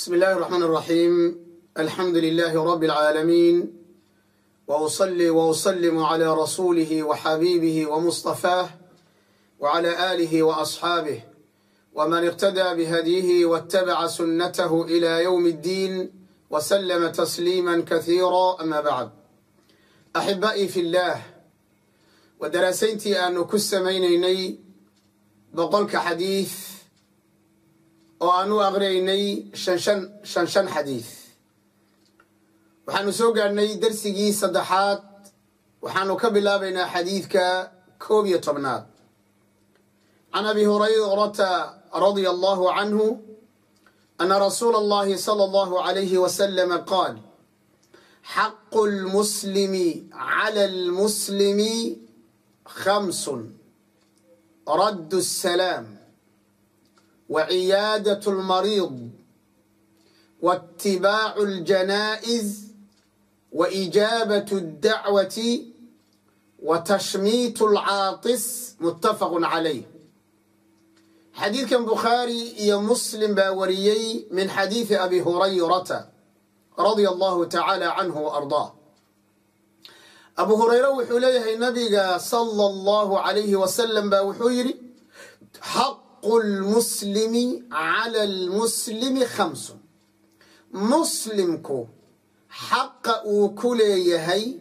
بسم الله الرحمن الرحيم الحمد لله رب العالمين واصلي واسلم على رسوله وحبيبه ومصطفاه وعلى اله واصحابه ومن اقتدى بهديه واتبع سنته الى يوم الدين وسلم تسليما كثيرا اما بعد احبائي في الله ودراسينتي aanu ku samaynaynay boqolka xadiid oo aan u aqriyaynay shan shan xadiid waxaanu soo gaadhnay darsigii saddexaad waxaanu ka bilaabaynaa xadiidka koob iyo tobnaad. Can abi hurayrata radia allahu canhu ana rasuula allahi sala allahu alayhi wasalama qaal xaqu lmuslimi cala lmuslimi khamsun raddu الsalaam وعيادة المريض واتباع الجنائز وإجابة الدعوة وتشميت العاطس متفق عليه حديث كان بخاري يا مسلم باوريي من حديث أبي هريرة رضي الله تعالى عنه وأرضاه أبو هريرة وحوليه النبي صلى الله عليه وسلم باوحيري حق lmuslimi cala lmuslimi khamsun muslimku xaqa uu ku leeyahay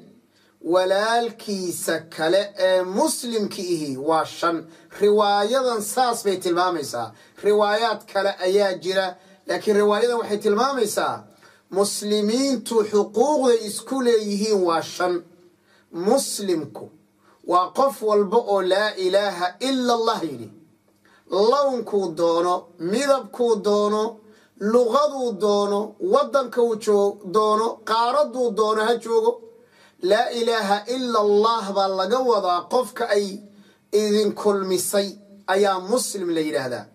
walaalkiisa kale ee muslimki ihi waa shan riwaayadan saas bay tilmaamaysaa riwaayaad kale ayaa jira laakiin riwaayadan waxay tilmaamaysaa muslimiintu xuquuqday isku leeyihiin waa shan muslimku waa qof walba oo laa ilaaha ila allah yidhi lawnkuu doono midabkuu doono luqaduu doono waddankuu doono qaaraduu doono ha joogo. Laa ilaaha ila allah baa laga wadaa qofka ay idin kulmisay ayaa muslim la yidhaahdaa.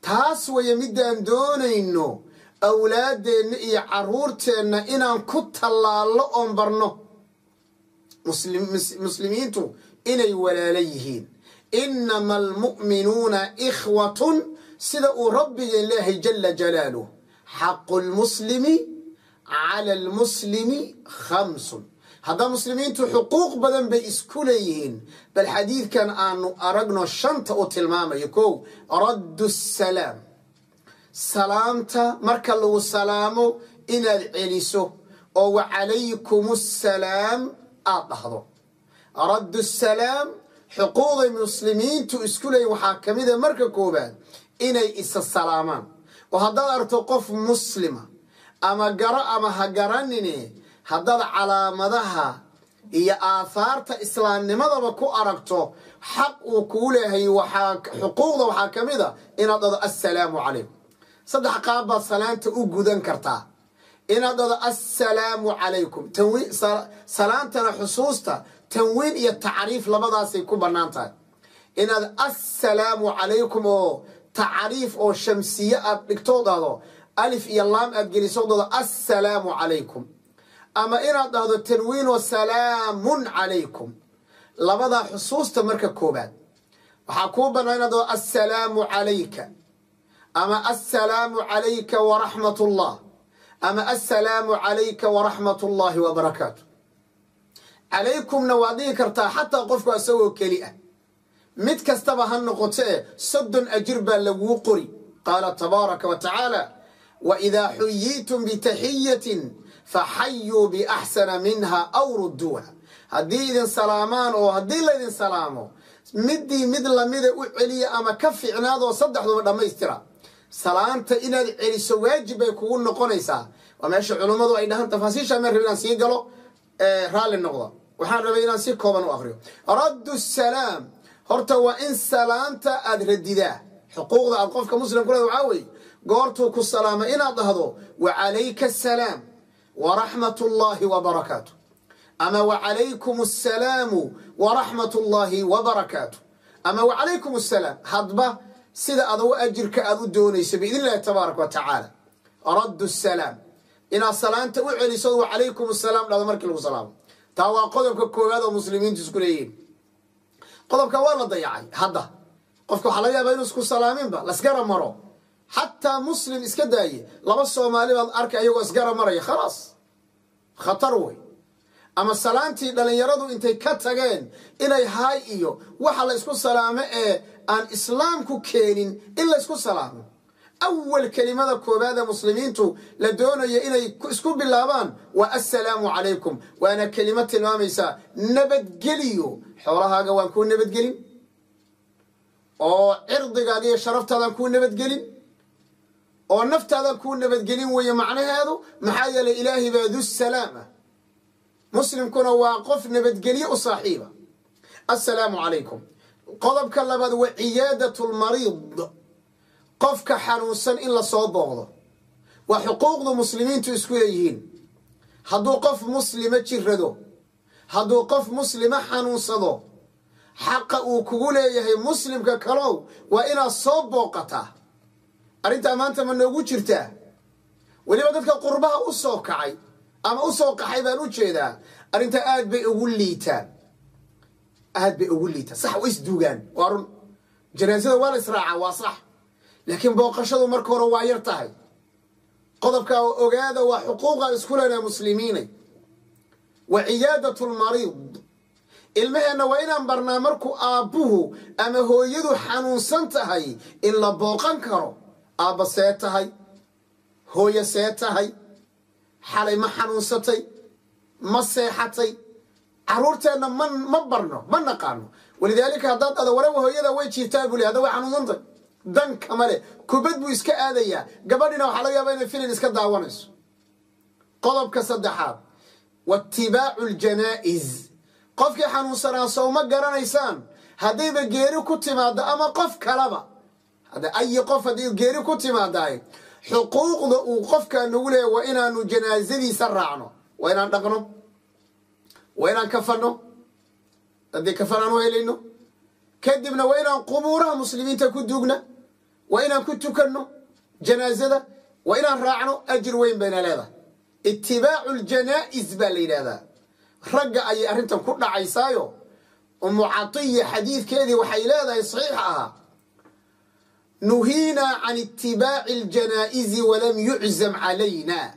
Taas waya midaan doonayno awlaaddeenna iyo carruurteenna inaan ku tallaallo oon barno. Muslimiintu inay walaalo yihiin inama almu'minuuna ikhwatun sida uu rabbigeen leeyahay jala jalaaluh xaqu lmuslimi cala almuslimi khamsun haddaa muslimiintu xuquuq badan bay isku leeyihiin bal xadiidkan aanu aragno shanta u tilmaamayo kow raddu salaam salaamta marka lagu salaamo inaad celiso oo wacalaykum assalaam aad dhahdo raddu salaam xuquuqday muslimiintu isku leeyihiin waxaa ka mida marka koobaad inay isa salaamaan. Oo haddaad aragto qof muslima ama garo ama ha garanine haddaad calaamadaha iyo aahaarta islaamnimadaba ku aragto xaq uu kuu leeyahay xuquuqda waxaa ka mid a inaad dhado assalaamu calaykum. Saddex qaab baad salaanta u gudan kartaa. Inaad dhado assalaamu calaykum. Salaantana xusuusta tanwiin iyo tacriif labadaasay ku bannaan tahay. Inaad assalaamu calaykum oo tacriif oo shamsiye aad dhigtoo dhahdo alif iyo laam aad geliso dhahdo assalaamu calaykum. Ama inaad dhahdo tanwiin oo salaamun calaykum. Labadaa xusuusta marka koobaad waxaa kuu bannaan inaad dhahdo assalaamu calayka. Ama assalaamu calayka waraxmat ullah ama assalaamu calayka waraxmat ullaahi wabarakaatu calaykumna waad dhihi kartaa xataa qofku isagoo keli ah. Mid kastaba ha noqoto e soddon ajir baa laguu qori. Qaala tabaaraka wa tacaala waidaa xuyiitum bitaxiyatin faxayuu biaxsana minha aw rudduuha. Haddii idin salaamaan oo haddii laydin salaamo midii mid lamida u celiya ama ka ficnaadoo saddexduba dhammaystira. Salaanta inaad celiso waajib bay kugu noqonaysaa. Waa meesha culummadu ay dhahaan tafaasiisha meel rab sii galo raalli noqda waxaan rabay inaan si kooban u akriyo raddu salaam. Horta waa in salaanta aad radidaa. Xuquuqda aad qofka muslim ku leeda waxaa weeye goortuu ku salaama inaad dhahdo wacalayka asalaam waraxmat ullaahi wabarakaatu ama wacalaykum assalaamu waraxmat ullaahi wabarakaatu ama wacalaykum assalaam hadba sida adugu ajirka aad u doonayso biidn illahi tabaaraka wa tacaala. Raddu salaam. Inaad salaanta u celiso wacalaykum asalaam dhahdo markii lagu salaamo taa waa qodobka koowaad oo muslimiintu isku leeyihiin. Qodobka waa la dayacay hadda. Qofka waxaa laga yaabaa inu isku salaaminba laskara maro. Xataa muslim iska daaye laba soomaali baad arkay ayagoo isgara maraya khalaas khatar wey. Ama salaantii dhallinyaradu intay ka tageen inay haay iyo waxa la ysku salaamo ee aan islaamku keenin in la ysku salaamo awal kelimada koobaada muslimiintu la doonayo inay isku bilaabaan waa assalaamu calaykum. Waana kelimo tilmaamaysaa nabadgeliyo xoolahaaga waan kuu nabadgelin. Oo cirdigaaga iyo sharaftaadaan kuu nabadgelin. Oo naftaadan kuu nabadgelin weeye macnaheedu maxaa yeelay ilaahay baa du salaama. Muslimkuna waa qof nabadgelye u saaxiiba. Assalaamu calaykum. Qodobka labaad wa ciyaadatu lmariid qofka xanuunsan in la soo booqdo. Waa xuquuqdu muslimiintu isku leeyihiin. Hadduu qof muslima jirado hadduu qof muslima xanuunsado xaqa uu kugu leeyahay muslimka kalow waa inaad soo booqataa. Arrintaa maanta ma noogu jirtaa? Weliba dadka qurbaha u soo kacay ama u soo qaxay baan u jeedaa arrintaa aad bay ugu liitaan. Aad bay ugu liitaan. Sax way isduugaan waa run. Janaasada waa la israacaa waa sax laakiin booqashadu marka hore waa yar tahay. Qodobkaa ogaada waa xuquuqaan isku leenaha muslimiinay. Wa ciyaadatu lmariid ilmaheenna waa inaan barnaa markuu aabbuhu ama hooyadu xanuunsan tahay in la booqan karo. Aabba see tahay hooyo see tahay xalay ma xanuunsatay ma seexatay. Caruurteenna ma ma barno ma naqaano. Walidaalika haddaad ada warawa hooyada way jiirtaa buli hadda way xanuunsantay dan kama leh kubad buu iska aadayaa gabadhina waxaa laga yaabaa inay filin iska daawanayso. Qodobka saddexaad waitibaacu ljanaa'iz qofkii xanuunsanaa sow ma garanaysaan haddayba geeri ku timaado ama qof kalaba. Hadda ayi qof haddii geeri ku timaadaay xuquuqda uu qofkaa nagu leeyahy waa inaanu janaasadiisa raacno. Waa inaan dhaqno. Waa inaan kafanno haddii kafan aan u helayno kadibna waa inaan qubuuraha muslimiinta ku duugna waa inaan ku tukanno janaasada waa inaan raacno ajir weyn bayna leedahay. Itibaacu ljanaa'is baa la yidhaahdaa. Ragga ayay arrintan ku dhacaysaayo. Umu catiya xadiidkeedii waxay leedahay saxiix ahaa. Nuhiinaa can itibaaci aljanaa'izi walam yuczam calayna.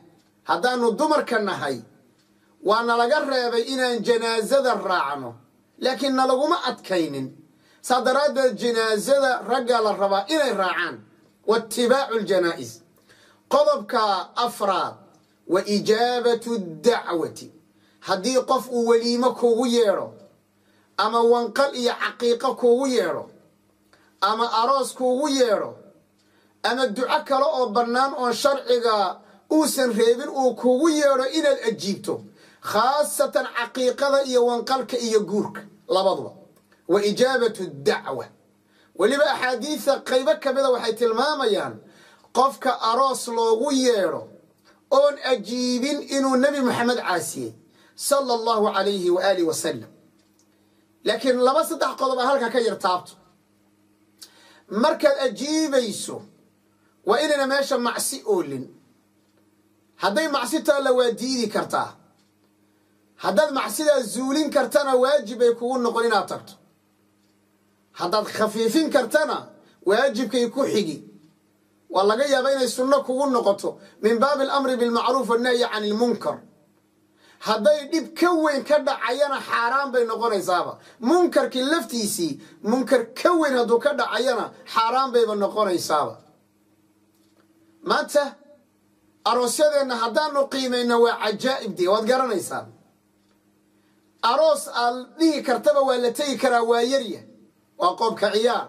Haddaanu dumarka nahay waana laga reebay inaan janaasada raacno laakiin nalaguma adkaynin saa daraaddeed janaasada raggaa la rabaa inay raacaan. Waitibaacu ljanaa'is. Qodobka afraad wa ijaabatu dacwati. Haddii qof uu weliimo kuugu yeedho ama wanqal iyo caqiiqo kuugu yeedho ama aroos kuugu yeedho ama duco kale oo bannaan oon sharciga uusan reebin uu kuugu yeedho inaad ajiibto khaasatan caqiiqada iyo wanqalka iyo guurka labaduba wa ijaabatu dacwa weliba axaadiida qaybo ka mida waxay tilmaamayaan qofka aroos loogu yeedho oon ajiibin inuu nebi moxamed caasiyey sala allahu calayhi wa aalih wasalam laakiin laba saddex qodob a halkaa ka yar taabto markaad ajiibayso waa inayna meesha macsi oolin hadday macsi taalla waa diidi kartaa haddaad macsidaa zuulin kartana waajib bay kugu noqon inaad tagto haddaad khafiifin kartana waajibkay ku xigi. Waa laga yaabaa inay sunno kugu noqoto min baabi alamri bilmacruuf wannahyi can ilmunkar hadday dhib ka weyn ka dhacayana xaaraan bay noqonaysaaba. Munkarkii laftiisii munkar ka weyn hadduu ka dhacayana xaaraan bayba noqonaysaaba. Maanta aroosyadeenna haddaanu qiimayno waa cajaa'ib dee waad garanaysaan aroos aad dhihi kartaba waa la tegi karaa waa yarya waa qoobka ciyaar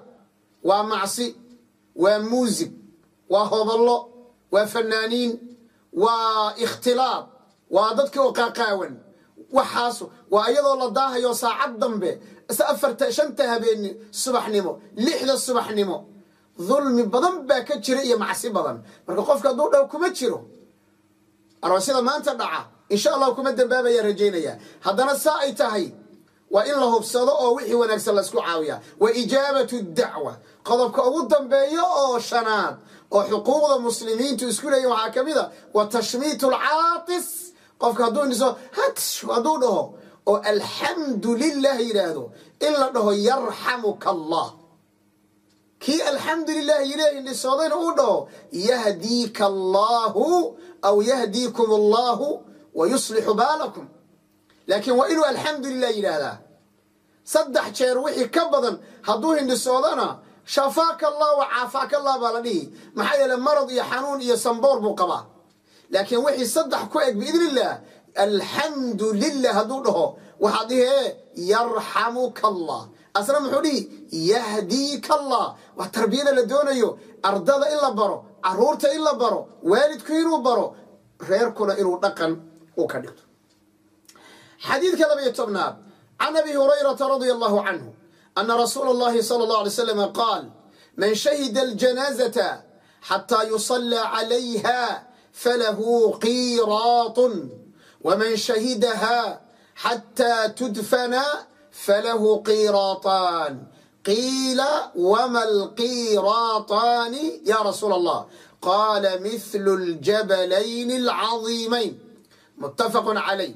waa macsi waa muusig waa hoballo waa fanaaniin waa ikhtilaad waa dadkii oo qaaqaawan waxaas waa iyadoo la daahayo saacad dambe afarta shanta habeeni subaxnimo lixda subaxnimo. Dulmi badan baa ka jira iyo macsi badan. Marka qofka hadduu dhow kuma jiro. Aroosyada maanta dhaca insha allahu kuma dambaabaya rajaynaya haddana saa ay tahay waa in la hubsado oo wixii wanaagsan laysku caawiya wa ijaabatu dacwa. Qodobka ugu dambeeya oo shanaad oo xuquuqda muslimiintu isku leeyihiin waxaa ka mid a wa tashmiitu alcaatis qofka hadduu dhiso hatsh hadduu dhaho oo alxamdu lilah yidhaahdo in la dhaho yarxamuka allah kii alxamdu lilahi yile hindhisoodayna uu dhaho yahdiika allaahu aw yahdiikum allaahu wa yuslixu baalakum. Laakiin waa inuu alxamdu lilah yidhaahdaa saddex jeer wixii ka badan hadduu hindhisoodana shafaaka allah wa caafaaka allah baa la dhihi. Maxaa yeele marad iyo xanuun iyo samboor buu qabaa. Laakiin wixii saddex ku eg biidni illah alxamdu lilah hadduu dhaho waxaad dhihi yarxamuka allah asna muxuu dhihi yahdiika allah waa tarbiyada la doonayo ardada in la baro carruurta in la baro waalidku inuu baro reerkuna inuu dhaqan u ka dhigto. Xadiidka laba iyo tobnaad can abi hurayrata radia allahu canhu ana rasuula allahi sala allah alay slam qaal man shahida aljanaazata xataa yusallaa calayha falahu qiraatun waman shahidaha xataa tudfana falahu qiraataan qiila wama alqiraataani ya rasuula allah qaala mithlu ljabalayn alcadiimayn muttafaqu calayh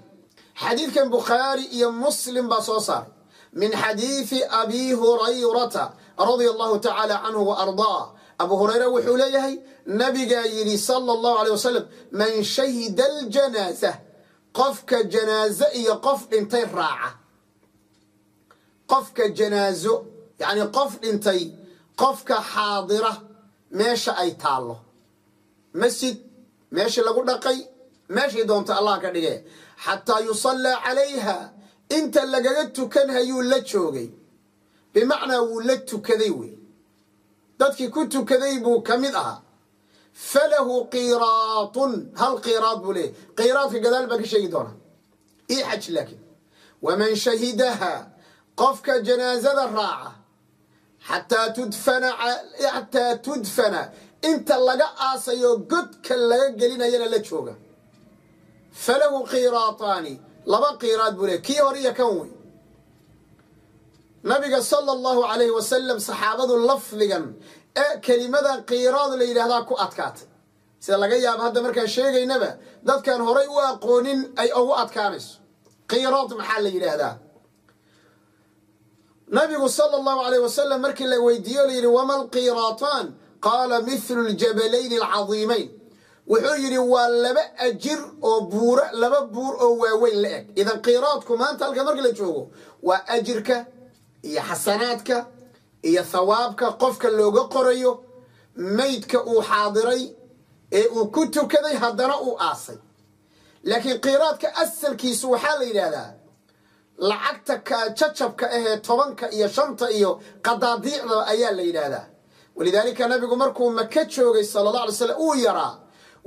xadiidkan bukhaari iyo muslim baa soo saaray. Min xadiidi abi hurayrata radia allahu tacaala canhu waardaa abu hurayra wuxuu leeyahay nabigaa yidhi sala allahu aleyh wasalam man shahida aljanaaza qofka janaazo iyo qof dhintay raaca qofka janaazo yacni qof dhintay qofka xaadira meesha ay taallo. Masjid meeshii lagu dhaqay meeshay doonta allah ka dhige xataa yusallaa calayha. Inta lagaga tukanhayuu la joogay. Bimacnaa wuu la tukaday wey. Dadkii ku tukaday buu ka mid ahaa. Falahu qiiraatun hal qiiraad buu leeyahy qiiraadka gadaal baan ka sheegi doonaa ii xaj laakiin. Waman shahidaha. Qofka janaazada raaca. Xataa tudfana. Inta laga aasayo godka laga gelinayana la jooga falahu qiiraataani laba qiiraad buu leey kii hore iyo kan wey nabiga sala allahu calayhi wasalam saxaabadu lafdigan ee kelimadan qiiraad la yidhaahdaa ku adkaatay sida laga yaabo hadda markaan sheegaynaba dadkaan horay u aqoonin ay ugu adkaanayso qiiraad maxaa la yidhaahdaa nabigu sala allahu calayh wasalam markii la weydiiyo la yidhi wama alqiiraataan qaala mithlu ljabalayn alcadiimayn wuxuu yidhi waa laba ajir oo buuro laba buur oo waaweyn la eg. Idan qiiraadku maanta halka marka la joogo waa ajirka iyo xasanaadka iyo thawaabka qofka looga qorayo maydka uu xaadiray ee uu ku tukaday haddana uu aasay. Laakiin qiiraadka asalkiisu waxaa la yidhaahdaa lacagta kajacabka ahee tobanka iyo shanta iyo qadaadiicda ayaa la yidhaahdaa. Walidaalika nabigu markuu maka joogay sala alla alay slam uu yaraa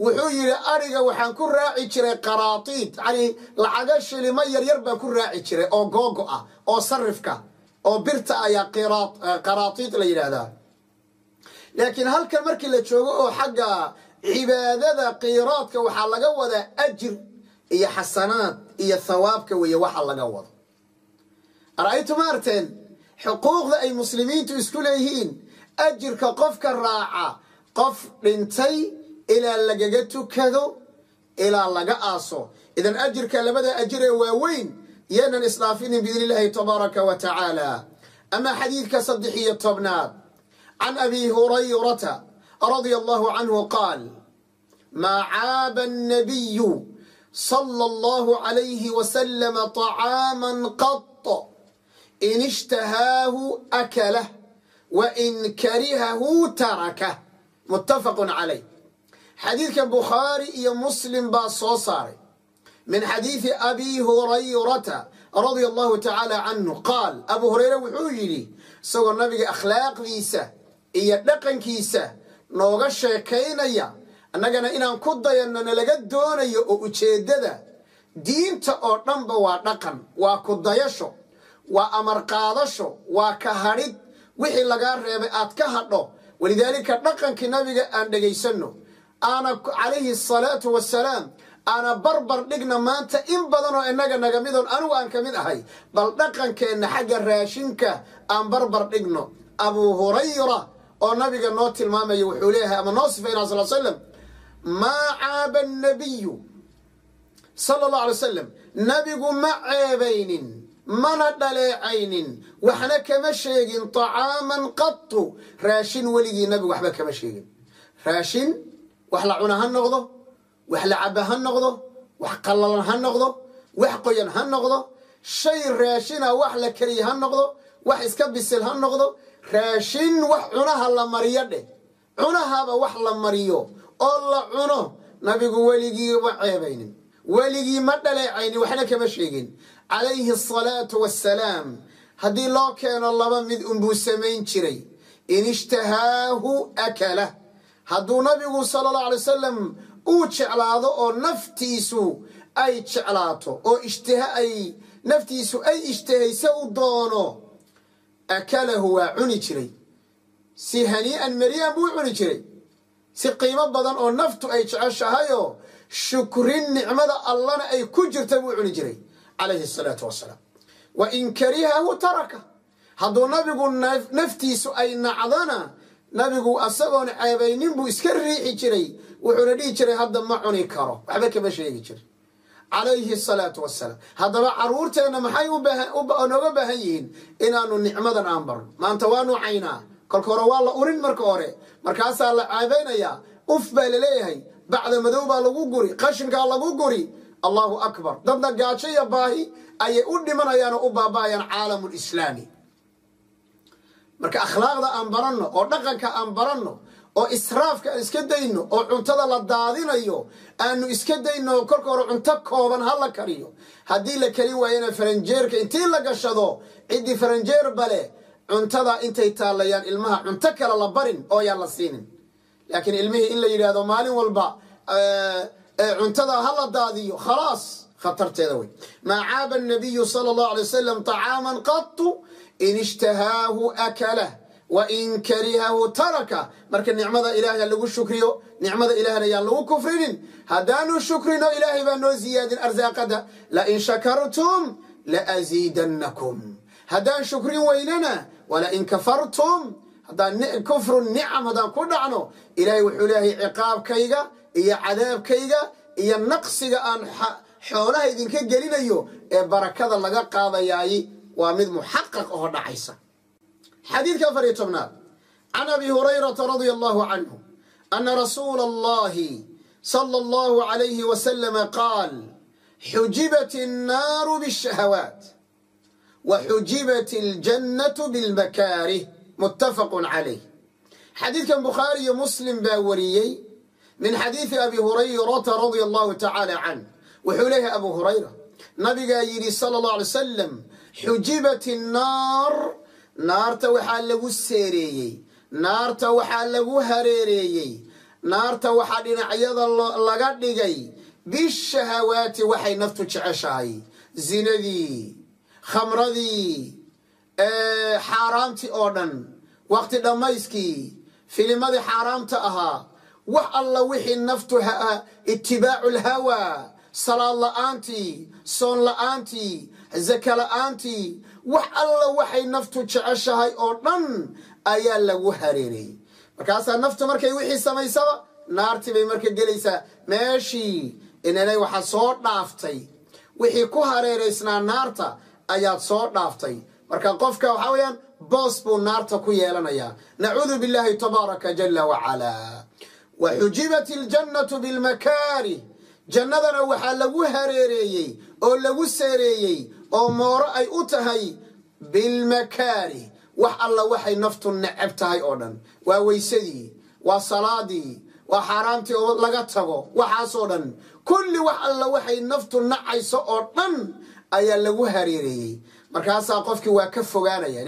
wuxuu yidhi ariga waxaan ku raaci jiray qaraatiid. Yani lacaga shilimo yaryar baan ku raaci jiray oo googo ah oo sarifka oo birta ayaa qaraatiid la yidhaahdaa. Laakiin halkan markii la joogo oo xagga cibaadada qiiraadka waxaa laga wadaa ajir iyo xasanaad iyo thawaabka weeye waxa laga wado. Ara-aytu ma arteen xuquuqda ay muslimiintu isku leeyihiin ajirka qofka raaca qof dhintay ilaa lagaga tukado ilaa laga aaso. Idan ajirka labada ajir ee waaweyn yaanan isdhaafinin biidni illaahi tabaaraka wa tacaala. Ama xadiidka saddex iyo tobnaad. Can abi hurayrata radia allahu canhu qaal maa caaba annabiyu sala allahu calayhi wasalama طacaaman qad in ishtahaahu akalah wa in karihahu tarakah muttafaqun calayh xadiidka bukhaari iyo muslim baa soo saaray. Min xadiidi abi hurayrata radia allahu tacaala canhu qaal abu hureyre wuxuu yidhi isagoo nabiga akhlaaqdiisa iyo dhaqankiisa nooga sheekaynaya annagana inaan ku dayanno nalaga doonayo oo ujeeddada diinta oo dhanba waa dhaqan waa ku dayasho waa amar qaadasho waa ka hadhid wixii lagaa reebay aad ka hadho walidaalika dhaqankii nabiga aan dhegaysanno aana calayhi asalaatu wasalaam aana barbar dhigna maanta in badan oo innaga naga midoon anigu aan ka mid ahay bal dhaqankeenna xagga raashinka aan barbar dhigno. Abuu hurayra oo nabiga noo tilmaamaya wuxuu leeyahay ama noo sifayna sal slam maa caaba annabiyu sala allah alay wasalam nabigu ma ceebaynin mana dhaleecaynin waxna kama sheegin طacaaman qatu raashin weligii nabigu waxba kama sheegin. Raashin wax la cuna ha noqdo wax la caba ha noqdo wax qallalan ha noqdo wax qoyan ha noqdo shay raashina wax la kariya ha noqdo wax iska bisil ha noqdo raashin wax cunaha la mariyo dheh. Cunahaba wax la mariyo oo la cuno nabigu weligii ma ceebaynin weligii ma dhaleecaynin waxna kama sheegin. Calayhi asalaatu wassalaam haddii loo keeno laba mid unbuu samayn jiray. In ishtahaahu akala hadduu nabigu sala allahu alay wasalam uu jeclaado oo naftiisu ay jeclaato oo ishtiha ay naftiisu ay ishtahayse u doono akalahu waa cuni jiray. Si hanii'an mariyan buu cuni jiray. Si qiimo badan oo naftu ay jeceshahayoo shukrin nicmada allana ay ku jirta buu cuni jiray calayhi asalaatu wassalaam. Wa in karihahu taraka. Hadduu nabigu naftiisu ay nacdana nabigu asagoon ceebaynin buu iska riixi jiray wuxuuna dhihi jiray hadda ma cuni karo. Waxba kama sheegi jira calayhi asalaatu wassalaam. Haddaba caruurteenna maxay nooga baahan yihiin inaanu nicmadan aan barno? Maanta waanu caynaa. Kolka hore waa la urin marka hore. Markaasaa la ceebaynayaa uf baa la leeyahay bacda madow baa lagu guri qashinkaa lagu guri. Allahu akbar. Dadna gaajo iyo baahi ayay u dhimanayaan oo u baaba'ayaan caalamu lislaami marka akhlaaqda aan baranno oo dhaqanka aan baranno oo israafka aan iska dayno oo cuntada la daadinayo aanu iska dayno kolka hore cunto kooban ha la kariyo. Haddii la karin waayana faranjeerka intii la gashado ciddii faranjeer bale cuntada intay taallayaan ilmaha cunto kale la barin oo yaan la siinin. Laakiin ilmihii in la yidhaahdo maalin walba cuntada ha la daadiyo khalaas khatarteeda wey maa caaba nabiyu sala allahu alay wasalam طacaaman qatu in ishtahaahu akalah wain karihahu taraka. Marka nicmada ilaahay lagu shukriyo nicmada ilaahna yaan lagu kufrinin. Haddaanu shukrino ilaahay baa noo ziyaadin arsaaqada lain shakartum laaziidannakum haddaan shukrin weynana walain kafartum. Kufru nicam haddaan ku dhacno ilaahay wuxuu leeyahay ciqaabkayga iyo cadaabkayga iyo naqsiga aan xoolaha idinka gelinayo ee barakada laga qaadayaay waa mid muxaqaq oo dhacaysa. Xadiidka afar iyo tobnaad. Can abi hurayrata radia allahu canhu ana rasuula allahi sala allahu alayhi wasalama qaal xujibat annaaru bishahawaat wa xujibat aljannatu bilmakaarih muttafaqun calayh xadiidkan bukhaari iyo muslim baa wariyey min xadiidi abi hurayrata radia allahu tacaala canh wuxuu leeyahay abu hurayra nabigaa yidhi sala allahu alay wasalam xujibat innaar naarta waxaa lagu seereeyey naarta waxaa lagu hareereeyey naarta waxaa dhinacyada laga dhigay bishahawaati waxay naftu jeceshahay. Zinadii khamradii xaaraamtii oo dhan waqti dhammayskii filimadii xaaraamta ahaa wax alla wixii naftu itibaacu lhawaa salaad la'aantii soon la'aantii zaka la'aantii wax alla waxay naftu jeceshahay oo dhan ayaa lagu hareerayey markaasaa naftu markay wixii samaysaba naartii bay marka gelaysaa. Meeshii inanay waxaa soo dhaaftay wixii ku hareeraysnaa naarta ayaad soo dhaaftay. Marka qofka waxaa weeyaan boos buu naarta ku yeelanayaa. Nacuudu billahi tabaaraka jala wacalaa wa xujibat iljannatu bilmakaarih jannadana waxaa lagu hareereeyey oo lagu seereeyey oo mooro ay u tahay bilmakaarih wax alla waxay naftu necab tahay oo dhan. Waa weysadii waa salaadii waa xaaraamtii oo laga tago. Waxaasoo dhan kulli wax alla waxay naftu nacayso oo dhan ayaa lagu hareereeyey. Markaasaa qofkii waa ka fogaanaya.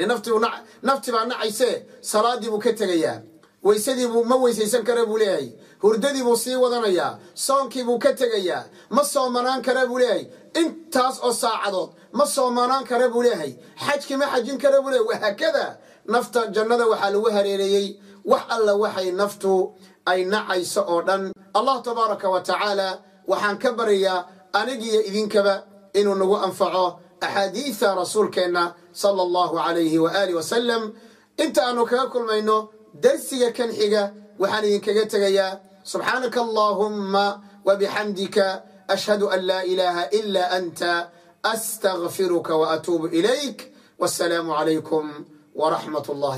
Nafti baa nacaysee salaadii buu ka tegayaa weysadiibuu ma weysaysan kara buu leeyahay. Hurdadii buu sii wadanayaa. Soonkii buu ka tegayaa. Ma soomanaan kara buu leeyahay. Intaas oo saacadood ma soomanaan kara buu leeyahay. Xajkii ma xajin kara buu leeyahay. Wahaakada nafta jannada waxaa lagu hareereeyey. Wax alla waxay naftu ay nacayso oo dhan. Allah tabaaraka wa tacaala waxaan ka baryayaa anigiyo idinkaba inuu nagu anfaco axaadiida rasuulkeenna sala allahu calayhi waaalih wasalam inta aanu kaga kulmayno darsiga kan xiga waxaan idinkaga tegayaa subxaanaka allaahumma wabixamdika ashhadu an laa ilaaha ila anta astagfiruka waatuubu ilayk wasalaamu calaykum waraxmat اllahi